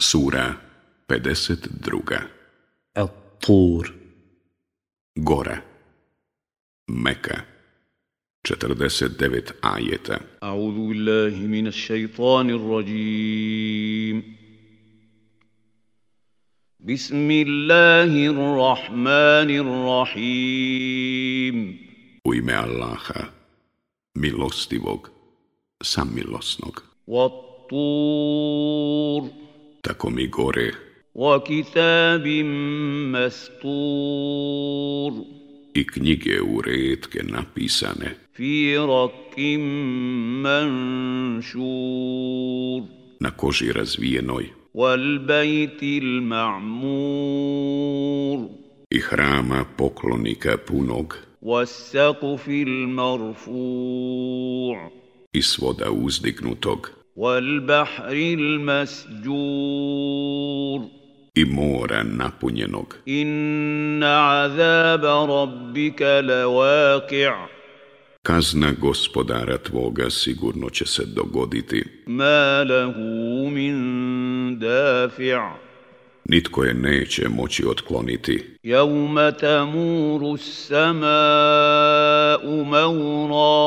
Sura 52 Al-Tur Gora. Meka 49 ajeta. A'udhu billahi minash shaitanir rajim. Bismillahirrahmanirrahim. U ime Allaha, milostivog, samilosnog. Wat-tur tako mi gore. I knjige u redke napisane. Na koži razvijenoj. I hrama poklonika punog. I svoda uzdignutog. والبحر المسجور i mora napunjenog. إن عذاب ربك لواقع Kazna gospodara tvoga sigurno će se dogoditi. ما له من دافع Nitko je neće moći otkloniti. يوم تمور السماء مورا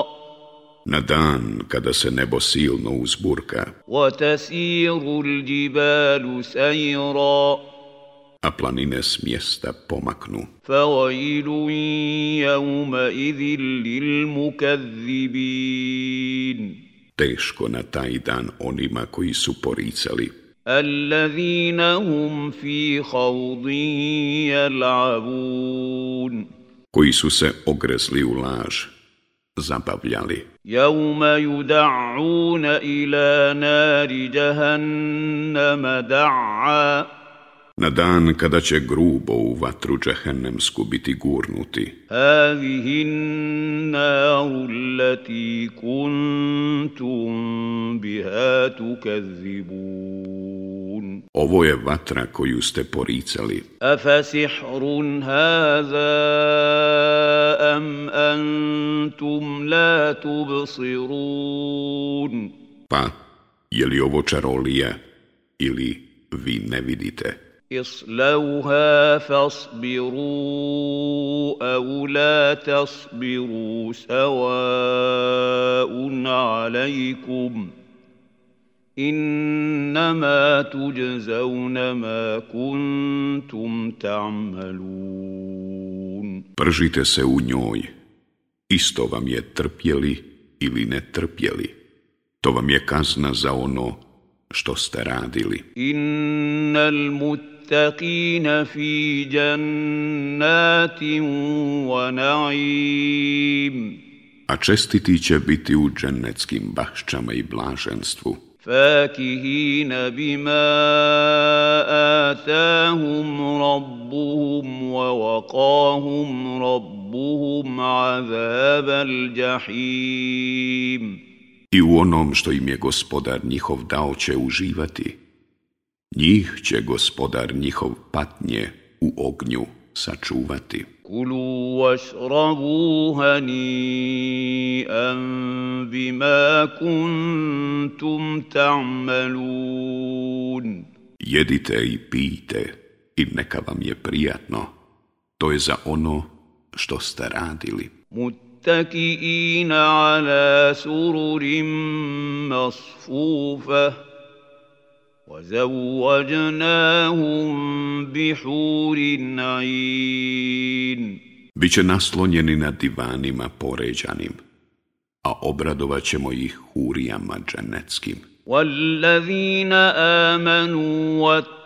Na dan kada se nebo silno uzburka, وتسير الجبال سيرا a planine s mjesta pomaknu. فويل يومئذ للمكذبين Teško na taj dan onima koji su poricali, الذين هم في خوض يلعبون koji su se ogrezli u laž, zabavljali. Jaume yuda'una ila nari jahannama da'a. Na dan kada će grubo u vatru džahennemsku biti gurnuti. Hadihi naru kuntum biha tukazibun. Ovo je vatra koju ste poricali. Afasihrun haza am an أنتم لا تبصرون Pa, je li ovo čarolija ili vi ne vidite? اصلوها فاصبروا أو لا تصبروا سواء عليكم إنما تجزون ما كنتم تعملون Pržite se u njoj. Isto vam je trpjeli ili ne trpjeli. To vam je kazna za ono što ste radili. إن المتقين في جنات ونعيم A čestiti će biti u džennetskim bašćama i blaženstvu. فاكهين بما آتاهم ربهم ووقاهم ربهم عذاب الجحيم I u onom što im je gospodar njihov dao će uživati. Njih će gospodar njihov patnje u ognju sačuvati. كلوا واشربوا هنيئا بما كنتم تعملون Jedite i pijte i neka vam je prijatno. To je za ono što ste radili. متكئين على سرر مصفوفة وزوجناهم بحور عين Biće naslonjeni na divanima poređanim, a obradovat ćemo ih hurijama dženeckim. والذين آمنوا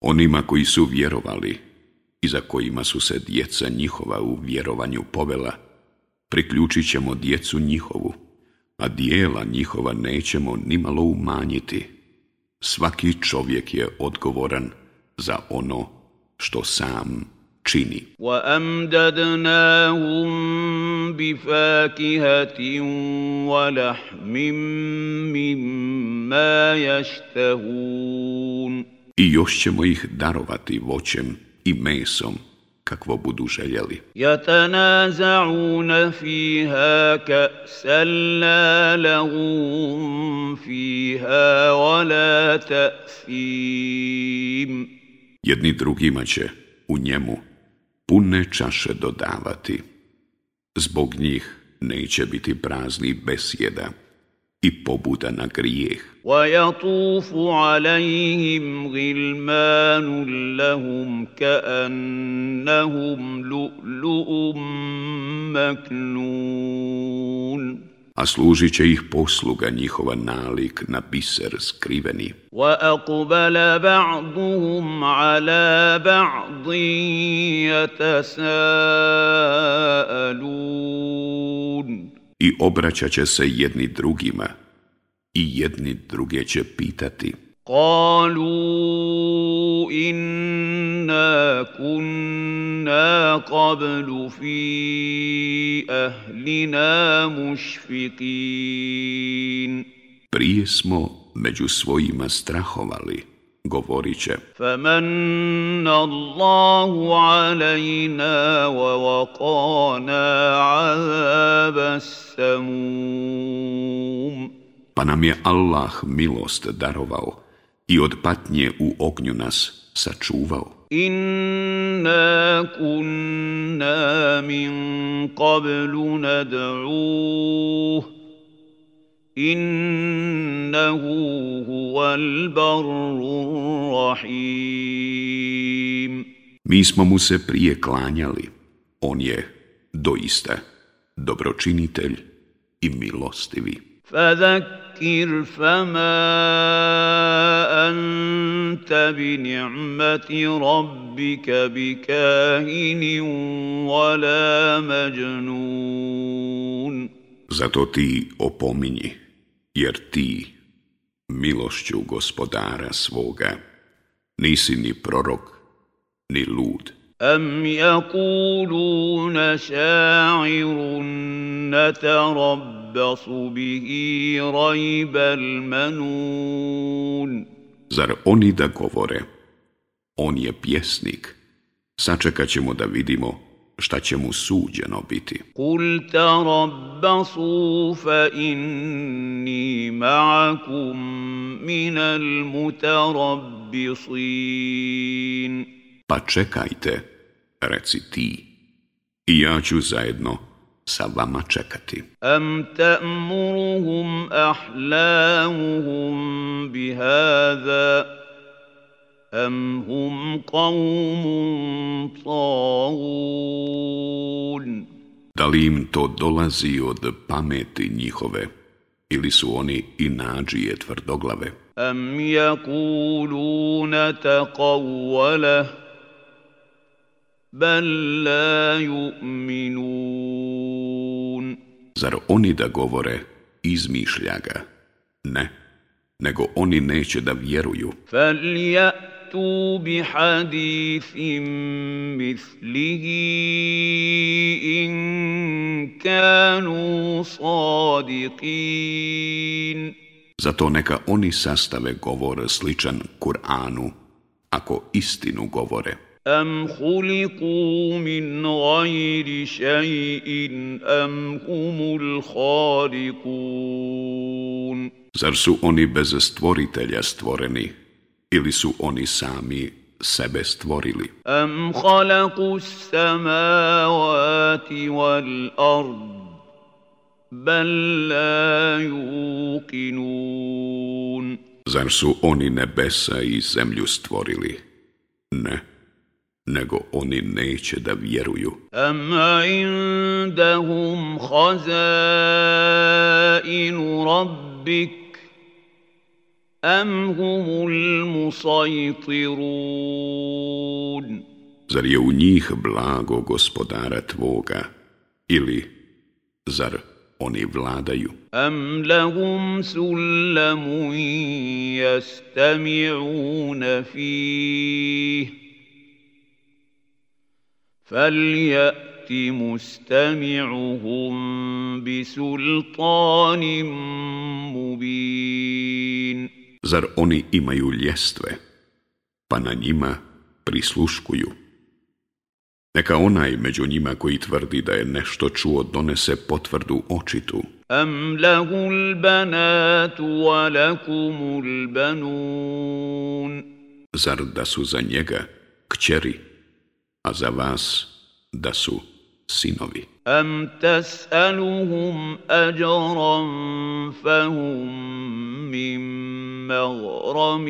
Onima koji su vjerovali i za kojima su se djeca njihova u vjerovanju povela, priključit ćemo djecu njihovu, a dijela njihova nećemo nimalo umanjiti. Svaki čovjek je odgovoran za ono što sam čini. وأمددناهم بفاكهة ولحم مما يشتهون i još ćemo ih darovati voćem i mesom kakvo budu željeli. Jedni drugima će u njemu pune čaše dodavati. Zbog njih neće biti prazni besjeda i pobuda na grijeh. ويطوف عليهم غلمان لهم كأنهم لؤلؤ مكنون A služit će ih posluga njihova nalik na biser skriveni. وأقبل بعضهم على بعض يتساءلون i obraćat će se jedni drugima i jedni druge će pitati. Kalu inna kunna qablu fi ahlina mušfikin. Prije smo među svojima strahovali. govorit će. فمن الله علينا ووقانا عذاب السموم Pa nam je Allah milost darovao i od patnje u ognju nas sačuvao. إنا كنا من قبل ندعوه إنه هو البر الرحيم Mi smo mu se prije klanjali. On je doista dobročinitelj i milostivi. فذكر فما أنت بنعمة ربك بكاهن ولا مجنون Zato ti opominji, jer ti, milošću gospodara svoga, nisi ni prorok, ni lud. أم يقولون شاعر نتربص به ريب المنون Zar oni da govore, on je pjesnik, sačekat ćemo da vidimo šta će mu suđeno biti. Kul tarabbasu fa inni ma'akum minal mutarabbisin. Pa čekajte, reci ti, i ja ću zajedno sa vama čekati. Am ta'muruhum ahlamuhum bihada. أم هم قوم طاغون Da li im to dolazi od pameti njihove, ili su oni i nađije tvrdoglave? أم يقولون تقوله بل لا يؤمنون Zar oni da govore, izmišlja ga? Ne, nego oni neće da vjeruju. فليأتوا بحديث مثله إن كانوا صادقين Zato neka oni sastave govor sličan Kur'anu, ako istinu govore. أم خلقوا من غير شيء أم هم الخالقون Zar su oni bez stvoritelja stvoreni, ili su oni sami sebe stvorili. Am halaku samavati wal ard, bal la yuqinun. Zar su oni nebesa i zemlju stvorili? Ne, nego oni neće da vjeruju. Am indahum khazainu rabbik, أم هم المسيطرون Zar je u njih blago gospodara tvoga, ili zar oni vladaju? أم لهم سلم يستمعون فيه فليأت مستمعهم بسلطان مبين zar oni imaju ljestve, pa na njima prisluškuju. Neka onaj među njima koji tvrdi da je nešto čuo donese potvrdu očitu. Am lahul banatu wa lakumul banun. Zar da su za njega kćeri, a za vas da su sinovi. Am tas'aluhum ajran fahum mim مغرم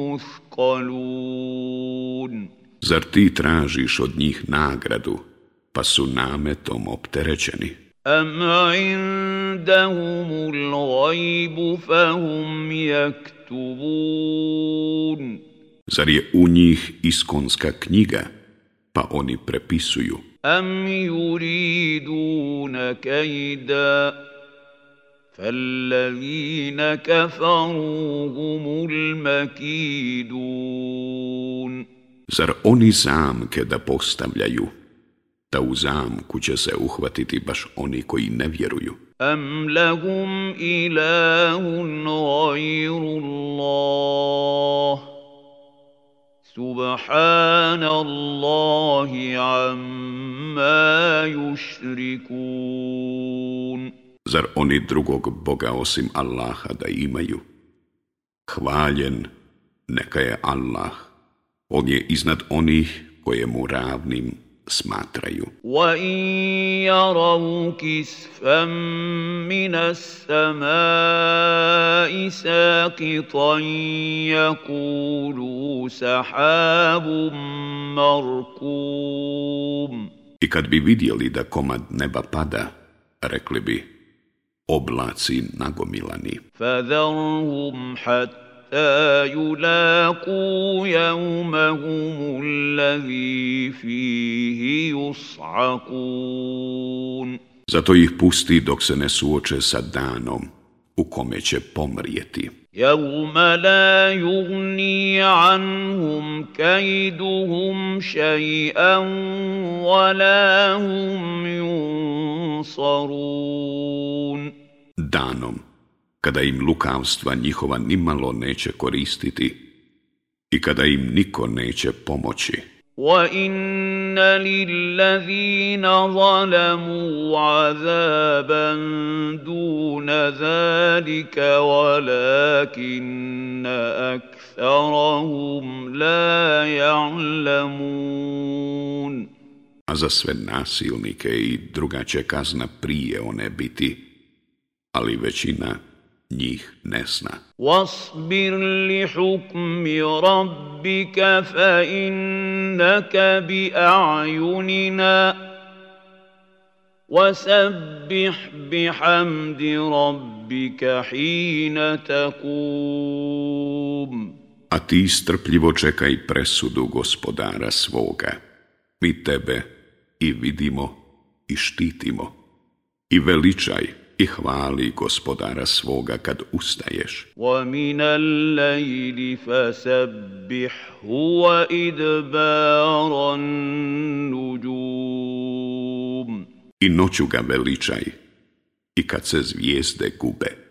مثقلون Zar ti tražiš od njih nagradu, pa su nametom opterećeni? أم عندهم الغيب فهم يكتبون Zar je u njih iskonska knjiga, pa oni prepisuju? أم يريدون كيدا فالذين كفروا هم المكيدون Zar oni zamke da postavljaju, da u zamku će se uhvatiti baš oni koji ne vjeruju? أم لهم إله غير الله سبحان الله عما يشركون Zar oni drugog Boga osim Allaha da imaju? Hvaljen neka je Allah. On je iznad onih koje mu ravnim smatraju. وإن يروا كسفا من السماء ساقطا يقولوا سحاب مركوم I kad bi vidjeli da komad neba pada, rekli bi, oblaci nagomilani. فذرهم حتى يلاقوا يومهم الذي فيه يصعقون Zato ih pusti dok se ne suoče sa danom u kome će pomrijeti. يوم لا يغني عنهم كيدهم شيئا ولا هم ينصرون Danom, kada im lukavstva njihova nimalo neće koristiti i kada im niko neće pomoći. وان للذين ظلموا عذابا دون ذلك ولكن اكثرهم لا يعلمون A za sve nasilnike i druga će kazna prije one biti, ali većina njih ne zna. Wasbir li hukmi rabbika fa innaka bi a'junina wasabbih bihamdi rabbika hina takum. A ti strpljivo čekaj presudu gospodara svoga. Mi tebe i vidimo i štitimo i veličaj i hvali gospodara svoga kad ustaješ. ومن الليل فسبحه وادبار النجوم I noću ga veličaj i kad se zvijezde gube.